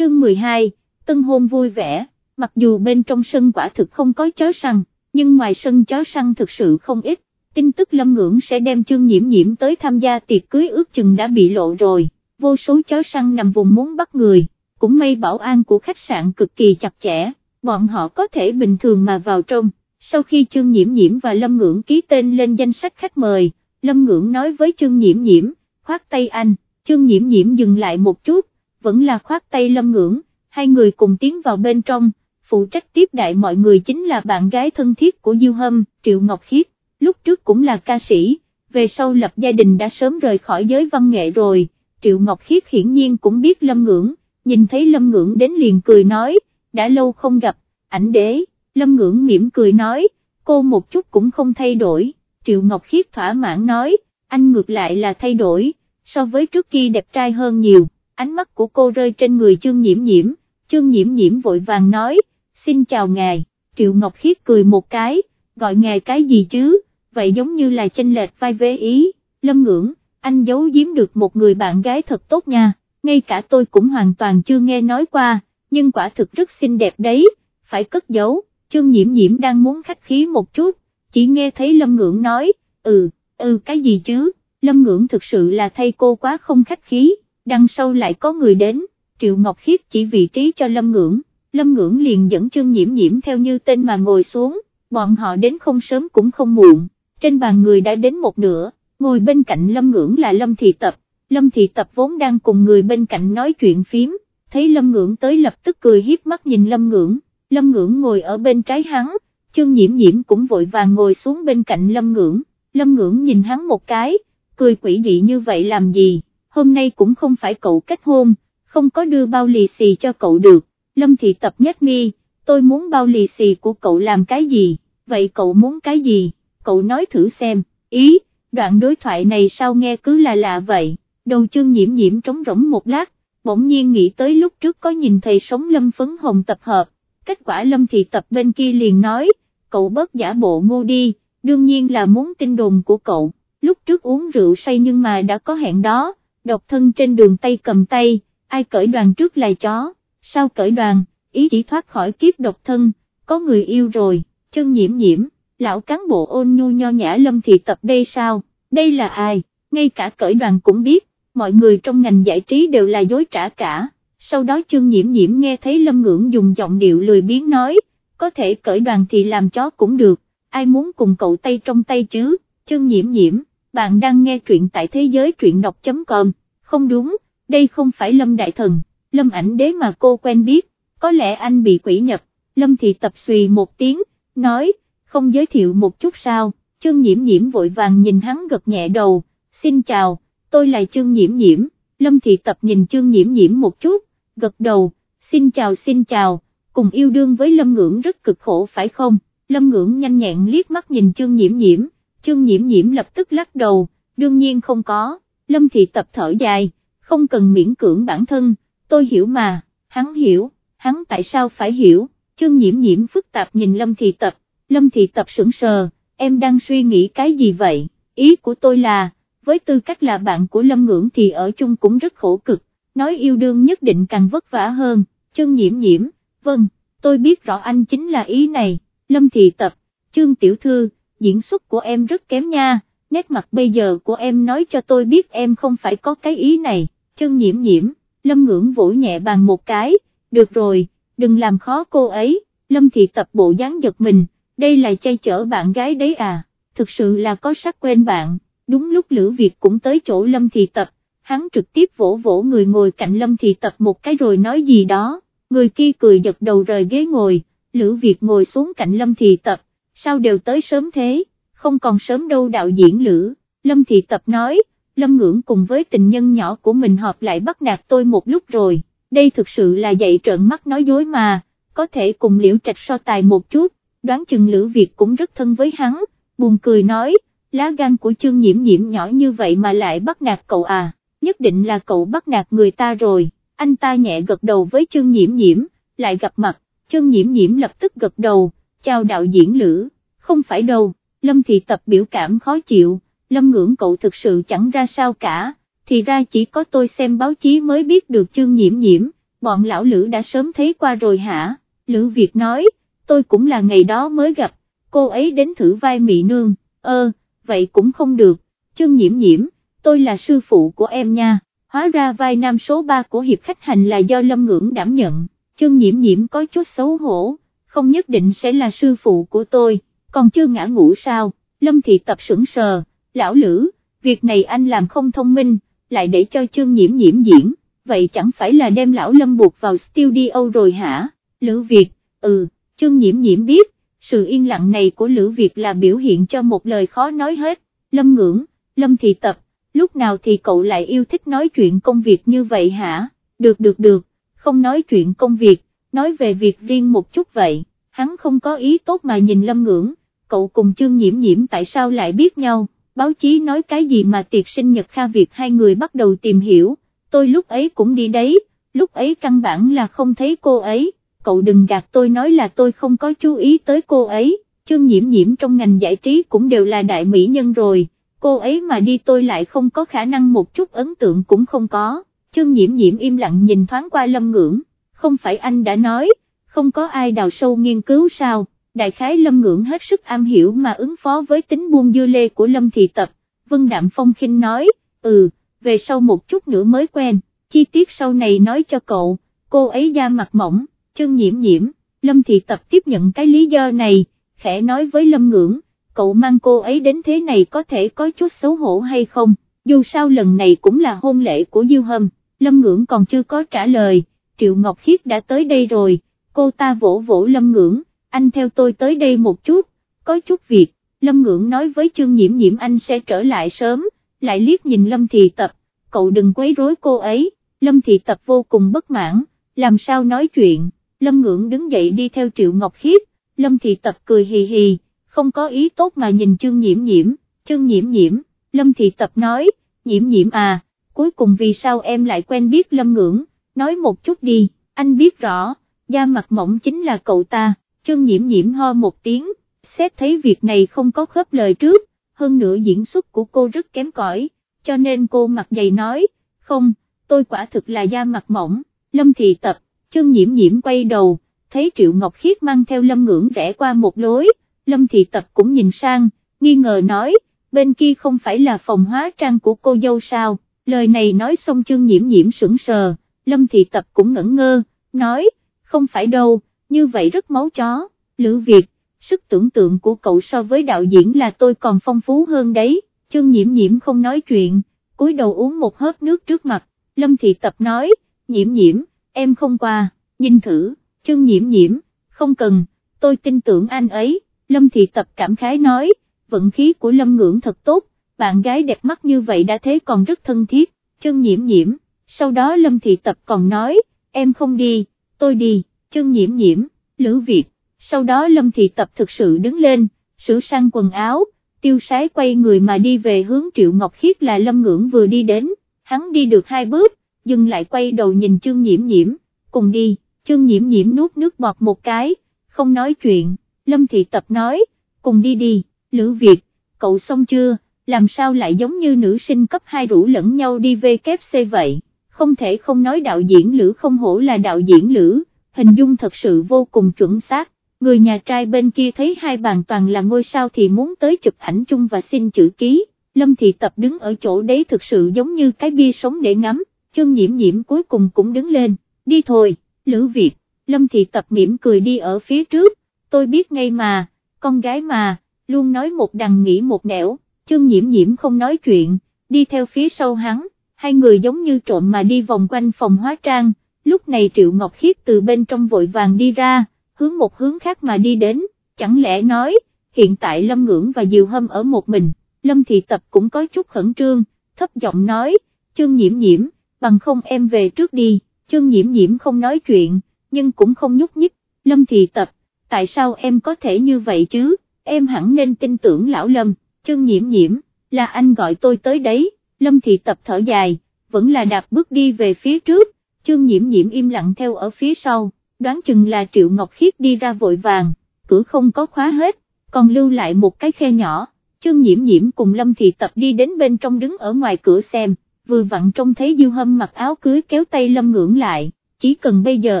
chương 12, tân hôn vui vẻ, mặc dù bên trong sân quả thực không có chó săn, nhưng ngoài sân chó săn thực sự không ít, tin tức lâm ngưỡng sẽ đem chương nhiễm nhiễm tới tham gia tiệc cưới ước chừng đã bị lộ rồi, vô số chó săn nằm vùng muốn bắt người, cũng may bảo an của khách sạn cực kỳ chặt chẽ, bọn họ có thể bình thường mà vào trong, sau khi chương nhiễm nhiễm và lâm ngưỡng ký tên lên danh sách khách mời, lâm ngưỡng nói với chương nhiễm nhiễm, khoát tay anh, chương nhiễm nhiễm dừng lại một chút, vẫn là khoát tay lâm ngưỡng, hai người cùng tiến vào bên trong, phụ trách tiếp đại mọi người chính là bạn gái thân thiết của Diêu Hâm, Triệu Ngọc Khiết, lúc trước cũng là ca sĩ, về sau lập gia đình đã sớm rời khỏi giới văn nghệ rồi, Triệu Ngọc Khiết hiển nhiên cũng biết Lâm Ngưỡng, nhìn thấy Lâm Ngưỡng đến liền cười nói, đã lâu không gặp, ảnh đế, Lâm Ngưỡng mỉm cười nói, cô một chút cũng không thay đổi, Triệu Ngọc Khiết thỏa mãn nói, anh ngược lại là thay đổi, so với trước kia đẹp trai hơn nhiều, ánh mắt của cô rơi trên người chương nhiễm nhiễm, chương nhiễm nhiễm vội vàng nói, xin chào ngài, Triệu Ngọc Khiết cười một cái, gọi ngài cái gì chứ, vậy giống như là chênh lệch vai vế ý, lâm ngưỡng, anh giấu giếm được một người bạn gái thật tốt nha, ngay cả tôi cũng hoàn toàn chưa nghe nói qua, nhưng quả thực rất xinh đẹp đấy, phải cất giấu, chương nhiễm nhiễm đang muốn khách khí một chút, chỉ nghe thấy lâm ngưỡng nói, ừ, ừ cái gì chứ, lâm ngưỡng thực sự là thay cô quá không khách khí, đằng sau lại có người đến, Triệu Ngọc Khiết chỉ vị trí cho lâm ngưỡng Lâm Ngưỡng liền dẫn chương nhiễm nhiễm theo như tên mà ngồi xuống, bọn họ đến không sớm cũng không muộn, trên bàn người đã đến một nửa, ngồi bên cạnh Lâm Ngưỡng là Lâm Thị Tập, Lâm Thị Tập vốn đang cùng người bên cạnh nói chuyện phím, thấy Lâm Ngưỡng tới lập tức cười hiếp mắt nhìn Lâm Ngưỡng, Lâm Ngưỡng ngồi ở bên trái hắn, chương nhiễm nhiễm cũng vội vàng ngồi xuống bên cạnh Lâm Ngưỡng, Lâm Ngưỡng nhìn hắn một cái, cười quỷ dị như vậy làm gì, hôm nay cũng không phải cậu kết hôn, không có đưa bao lì xì cho cậu được Lâm Thị Tập nhếch mi, tôi muốn bao lì xì của cậu làm cái gì, vậy cậu muốn cái gì, cậu nói thử xem, ý, đoạn đối thoại này sao nghe cứ là lạ vậy, đầu chương nhiễm nhiễm trống rỗng một lát, bỗng nhiên nghĩ tới lúc trước có nhìn thầy sống Lâm Phấn Hồng tập hợp, kết quả Lâm Thị Tập bên kia liền nói, cậu bớt giả bộ ngu đi, đương nhiên là muốn tin đồn của cậu, lúc trước uống rượu say nhưng mà đã có hẹn đó, độc thân trên đường tay cầm tay, ai cởi đoàn trước là chó sao cởi đoàn, ý chỉ thoát khỏi kiếp độc thân, có người yêu rồi, chân nhiễm nhiễm, lão cán bộ ôn nhu nho nhã lâm thị tập đây sao, đây là ai, ngay cả cởi đoàn cũng biết, mọi người trong ngành giải trí đều là dối trả cả, sau đó chân nhiễm nhiễm nghe thấy lâm ngưỡng dùng giọng điệu lười biếng nói, có thể cởi đoàn thì làm chó cũng được, ai muốn cùng cậu tay trong tay chứ, chân nhiễm nhiễm, bạn đang nghe truyện tại thế giới truyện đọc.com, không đúng, đây không phải lâm đại thần. Lâm ảnh đế mà cô quen biết, có lẽ anh bị quỷ nhập, Lâm thị tập xùy một tiếng, nói, không giới thiệu một chút sao, trương nhiễm nhiễm vội vàng nhìn hắn gật nhẹ đầu, xin chào, tôi là trương nhiễm nhiễm, Lâm thị tập nhìn trương nhiễm nhiễm một chút, gật đầu, xin chào xin chào, cùng yêu đương với Lâm ngưỡng rất cực khổ phải không, Lâm ngưỡng nhanh nhẹn liếc mắt nhìn trương nhiễm nhiễm, chương nhiễm nhiễm lập tức lắc đầu, đương nhiên không có, Lâm thị tập thở dài, không cần miễn cưỡng bản thân, tôi hiểu mà, hắn hiểu, hắn tại sao phải hiểu, chương nhiễm nhiễm phức tạp nhìn Lâm Thị Tập, Lâm Thị Tập sững sờ, em đang suy nghĩ cái gì vậy, ý của tôi là, với tư cách là bạn của Lâm Ngưỡng thì ở chung cũng rất khổ cực, nói yêu đương nhất định càng vất vả hơn, chương nhiễm nhiễm, vâng, tôi biết rõ anh chính là ý này, Lâm Thị Tập, chương tiểu thư, diễn xuất của em rất kém nha, nét mặt bây giờ của em nói cho tôi biết em không phải có cái ý này, chân nhiễm nhiễm Lâm ngưỡng vỗ nhẹ bàn một cái, được rồi, đừng làm khó cô ấy, Lâm thị tập bộ dáng giật mình, đây là chay chở bạn gái đấy à, thực sự là có sắc quên bạn, đúng lúc Lữ Việt cũng tới chỗ Lâm thị tập, hắn trực tiếp vỗ vỗ người ngồi cạnh Lâm thị tập một cái rồi nói gì đó, người kia cười giật đầu rời ghế ngồi, Lữ Việt ngồi xuống cạnh Lâm thị tập, sao đều tới sớm thế, không còn sớm đâu đạo diễn Lữ, Lâm thị tập nói, Lâm Ngưỡng cùng với tình nhân nhỏ của mình họp lại bắt nạt tôi một lúc rồi, đây thực sự là dạy trợn mắt nói dối mà, có thể cùng liễu trạch so tài một chút, đoán chừng Lữ Việt cũng rất thân với hắn, buồn cười nói, lá gan của chương nhiễm nhiễm nhỏ như vậy mà lại bắt nạt cậu à, nhất định là cậu bắt nạt người ta rồi, anh ta nhẹ gật đầu với chương nhiễm nhiễm, lại gặp mặt, chương nhiễm nhiễm lập tức gật đầu, chào đạo diễn Lữ, không phải đâu, Lâm Thị Tập biểu cảm khó chịu lâm ngưỡng cậu thực sự chẳng ra sao cả, thì ra chỉ có tôi xem báo chí mới biết được chương nhiễm nhiễm, bọn lão lữ đã sớm thấy qua rồi hả, Lữ Việt nói, tôi cũng là ngày đó mới gặp, cô ấy đến thử vai mị nương, ơ, vậy cũng không được, chương nhiễm nhiễm, tôi là sư phụ của em nha, hóa ra vai nam số 3 của hiệp khách hành là do Lâm Ngưỡng đảm nhận, chương nhiễm nhiễm có chút xấu hổ, không nhất định sẽ là sư phụ của tôi, còn chưa ngã ngủ sao, Lâm Thị tập sững sờ, lão lữ, việc này anh làm không thông minh, lại để cho chương nhiễm nhiễm diễn, vậy chẳng phải là đem lão Lâm buộc vào studio rồi hả, Lữ Việt, ừ, chương nhiễm nhiễm biết, sự yên lặng này của Lữ Việt là biểu hiện cho một lời khó nói hết, Lâm ngưỡng, Lâm Thị tập, lúc nào thì cậu lại yêu thích nói chuyện công việc như vậy hả, được được được, không nói chuyện công việc, nói về việc riêng một chút vậy, hắn không có ý tốt mà nhìn Lâm ngưỡng, cậu cùng chương nhiễm nhiễm tại sao lại biết nhau, báo chí nói cái gì mà tiệc sinh nhật Kha Việt hai người bắt đầu tìm hiểu, tôi lúc ấy cũng đi đấy, lúc ấy căn bản là không thấy cô ấy, cậu đừng gạt tôi nói là tôi không có chú ý tới cô ấy, chương nhiễm nhiễm trong ngành giải trí cũng đều là đại mỹ nhân rồi, cô ấy mà đi tôi lại không có khả năng một chút ấn tượng cũng không có, chương nhiễm nhiễm im lặng nhìn thoáng qua lâm ngưỡng, không phải anh đã nói, không có ai đào sâu nghiên cứu sao, đại khái lâm ngưỡng hết sức am hiểu mà ứng phó với tính buông dưa lê của lâm thị tập, Vân Đạm Phong khinh nói, ừ, về sau một chút nữa mới quen, chi tiết sau này nói cho cậu, cô ấy da mặt mỏng, chân nhiễm nhiễm, lâm thị tập tiếp nhận cái lý do này, khẽ nói với lâm ngưỡng, cậu mang cô ấy đến thế này có thể có chút xấu hổ hay không, dù sao lần này cũng là hôn lễ của Diêu Hâm, lâm ngưỡng còn chưa có trả lời, Triệu Ngọc Khiết đã tới đây rồi, cô ta vỗ vỗ lâm ngưỡng, anh theo tôi tới đây một chút, có chút việc, lâm ngưỡng nói với Trương nhiễm nhiễm anh sẽ trở lại sớm, lại liếc nhìn lâm thị tập, cậu đừng quấy rối cô ấy, lâm thị tập vô cùng bất mãn, làm sao nói chuyện, lâm ngưỡng đứng dậy đi theo Triệu Ngọc Khiết, lâm thị tập cười hì hì, không có ý tốt mà nhìn Trương nhiễm nhiễm, Trương nhiễm nhiễm, lâm thị tập nói, nhiễm nhiễm à, cuối cùng vì sao em lại quen biết lâm ngưỡng, nói một chút đi, anh biết rõ, da mặt mỏng chính là cậu ta, chương nhiễm nhiễm ho một tiếng, xét thấy việc này không có khớp lời trước, hơn nữa diễn xuất của cô rất kém cỏi, cho nên cô mặt dày nói, không, tôi quả thực là da mặt mỏng, lâm thị tập, chương nhiễm nhiễm quay đầu, thấy Triệu Ngọc Khiết mang theo lâm ngưỡng rẽ qua một lối, lâm thị tập cũng nhìn sang, nghi ngờ nói, bên kia không phải là phòng hóa trang của cô dâu sao, lời này nói xong chương nhiễm nhiễm sững sờ, lâm thị tập cũng ngẩn ngơ, nói, không phải đâu, như vậy rất máu chó, Lữ Việt, sức tưởng tượng của cậu so với đạo diễn là tôi còn phong phú hơn đấy, chương nhiễm nhiễm không nói chuyện, cúi đầu uống một hớp nước trước mặt, Lâm Thị Tập nói, nhiễm nhiễm, em không qua, nhìn thử, chương nhiễm nhiễm, không cần, tôi tin tưởng anh ấy, Lâm Thị Tập cảm khái nói, vận khí của Lâm Ngưỡng thật tốt, bạn gái đẹp mắt như vậy đã thế còn rất thân thiết, chương nhiễm nhiễm, sau đó Lâm Thị Tập còn nói, em không đi, tôi đi, Trương nhiễm nhiễm, Lữ Việt, sau đó Lâm Thị Tập thực sự đứng lên, sửa sang quần áo, tiêu sái quay người mà đi về hướng Triệu Ngọc Khiết là Lâm Ngưỡng vừa đi đến, hắn đi được hai bước, dừng lại quay đầu nhìn Trương Nhiễm Nhiễm, cùng đi, Trương Nhiễm Nhiễm nuốt nước bọt một cái, không nói chuyện, Lâm Thị Tập nói, cùng đi đi, Lữ Việt, cậu xong chưa, làm sao lại giống như nữ sinh cấp 2 rủ lẫn nhau đi về kép xe vậy, không thể không nói đạo diễn Lữ không hổ là đạo diễn Lữ, hình dung thật sự vô cùng chuẩn xác. Người nhà trai bên kia thấy hai bàn toàn là ngôi sao thì muốn tới chụp ảnh chung và xin chữ ký, Lâm Thị Tập đứng ở chỗ đấy thực sự giống như cái bia sống để ngắm, chân nhiễm nhiễm cuối cùng cũng đứng lên, đi thôi, Lữ Việt, Lâm Thị Tập mỉm cười đi ở phía trước, tôi biết ngay mà, con gái mà, luôn nói một đằng nghĩ một nẻo, chân nhiễm nhiễm không nói chuyện, đi theo phía sau hắn, hai người giống như trộm mà đi vòng quanh phòng hóa trang, lúc này Triệu Ngọc Khiết từ bên trong vội vàng đi ra, hướng một hướng khác mà đi đến, chẳng lẽ nói, hiện tại Lâm Ngưỡng và Diều Hâm ở một mình, Lâm Thị Tập cũng có chút khẩn trương, thấp giọng nói, chương nhiễm nhiễm, bằng không em về trước đi, chương nhiễm nhiễm không nói chuyện, nhưng cũng không nhúc nhích, Lâm Thị Tập, tại sao em có thể như vậy chứ, em hẳn nên tin tưởng lão Lâm, chương nhiễm nhiễm, là anh gọi tôi tới đấy, Lâm Thị Tập thở dài, vẫn là đạp bước đi về phía trước, chương nhiễm nhiễm im lặng theo ở phía sau đoán chừng là Triệu Ngọc Khiết đi ra vội vàng, cửa không có khóa hết, còn lưu lại một cái khe nhỏ, chương nhiễm nhiễm cùng Lâm Thị Tập đi đến bên trong đứng ở ngoài cửa xem, vừa vặn trông thấy Diêu Hâm mặc áo cưới kéo tay Lâm ngưỡng lại, chỉ cần bây giờ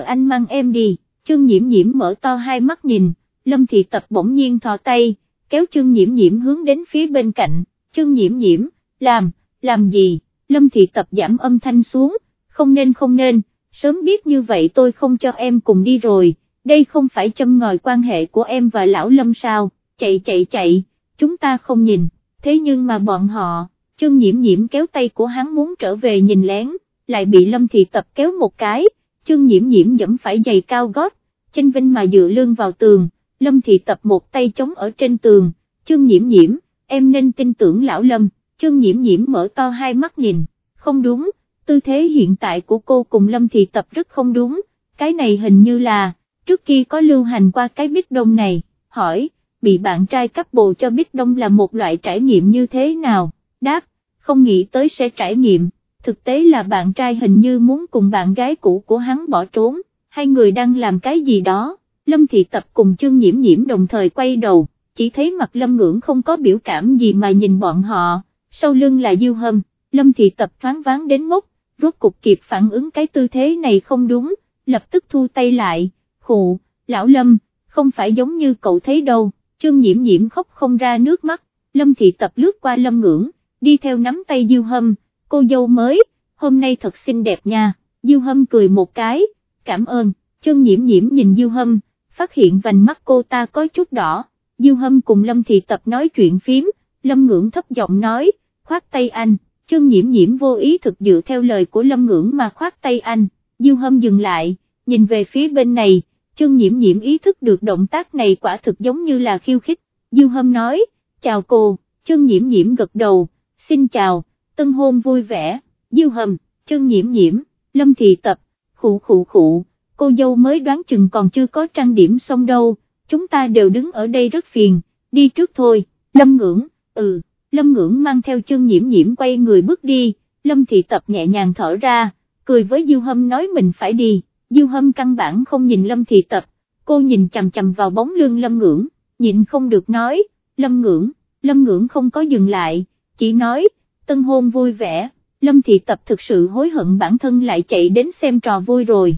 anh mang em đi, chương nhiễm nhiễm mở to hai mắt nhìn, lâm thị tập bỗng nhiên thò tay, kéo chương nhiễm nhiễm hướng đến phía bên cạnh, chương nhiễm nhiễm, làm, làm gì, lâm thị tập giảm âm thanh xuống, không nên không nên, sớm biết như vậy tôi không cho em cùng đi rồi, đây không phải châm ngòi quan hệ của em và lão lâm sao, chạy chạy chạy, chúng ta không nhìn, thế nhưng mà bọn họ, chương nhiễm nhiễm kéo tay của hắn muốn trở về nhìn lén, lại bị lâm thị tập kéo một cái, chương nhiễm nhiễm dẫm phải giày cao gót, chân vinh mà dựa lưng vào tường, lâm thị tập một tay chống ở trên tường, chương nhiễm nhiễm, em nên tin tưởng lão lâm, chương nhiễm nhiễm mở to hai mắt nhìn, không đúng, tư thế hiện tại của cô cùng lâm thị tập rất không đúng, cái này hình như là, trước kia có lưu hành qua cái bít đông này, hỏi, bị bạn trai cấp bồ cho bít đông là một loại trải nghiệm như thế nào, đáp, không nghĩ tới sẽ trải nghiệm, thực tế là bạn trai hình như muốn cùng bạn gái cũ của hắn bỏ trốn, hai người đang làm cái gì đó, Lâm Thị Tập cùng chương nhiễm nhiễm đồng thời quay đầu, chỉ thấy mặt Lâm Ngưỡng không có biểu cảm gì mà nhìn bọn họ, sau lưng là Diêu Hâm, Lâm Thị Tập thoáng váng đến ngốc, rốt cục kịp phản ứng cái tư thế này không đúng, lập tức thu tay lại, khụ, lão Lâm, không phải giống như cậu thấy đâu, chương nhiễm nhiễm khóc không ra nước mắt, Lâm Thị Tập lướt qua Lâm Ngưỡng, đi theo nắm tay Diêu Hâm, cô dâu mới, hôm nay thật xinh đẹp nha, Diêu Hâm cười một cái, cảm ơn, chương nhiễm nhiễm nhìn Diêu Hâm, phát hiện vành mắt cô ta có chút đỏ, Diêu Hâm cùng Lâm Thị Tập nói chuyện phím, Lâm Ngưỡng thấp giọng nói, khoát tay anh, chương nhiễm nhiễm vô ý thực dựa theo lời của Lâm Ngưỡng mà khoát tay anh, Diêu Hâm dừng lại, nhìn về phía bên này, chương nhiễm nhiễm ý thức được động tác này quả thực giống như là khiêu khích, Diêu Hâm nói, chào cô, chương nhiễm nhiễm gật đầu, xin chào, tân hôn vui vẻ, Diêu Hâm, chương nhiễm nhiễm, Lâm Thị Tập, khụ khụ khụ, cô dâu mới đoán chừng còn chưa có trang điểm xong đâu, chúng ta đều đứng ở đây rất phiền, đi trước thôi, Lâm Ngưỡng, ừ, Lâm Ngưỡng mang theo chân nhiễm nhiễm quay người bước đi, Lâm Thị Tập nhẹ nhàng thở ra, cười với Diêu Hâm nói mình phải đi, Diêu Hâm căn bản không nhìn Lâm Thị Tập, cô nhìn chầm chầm vào bóng lưng Lâm Ngưỡng, nhịn không được nói, Lâm Ngưỡng, Lâm Ngưỡng không có dừng lại, chỉ nói, tân hôn vui vẻ, Lâm Thị Tập thực sự hối hận bản thân lại chạy đến xem trò vui rồi.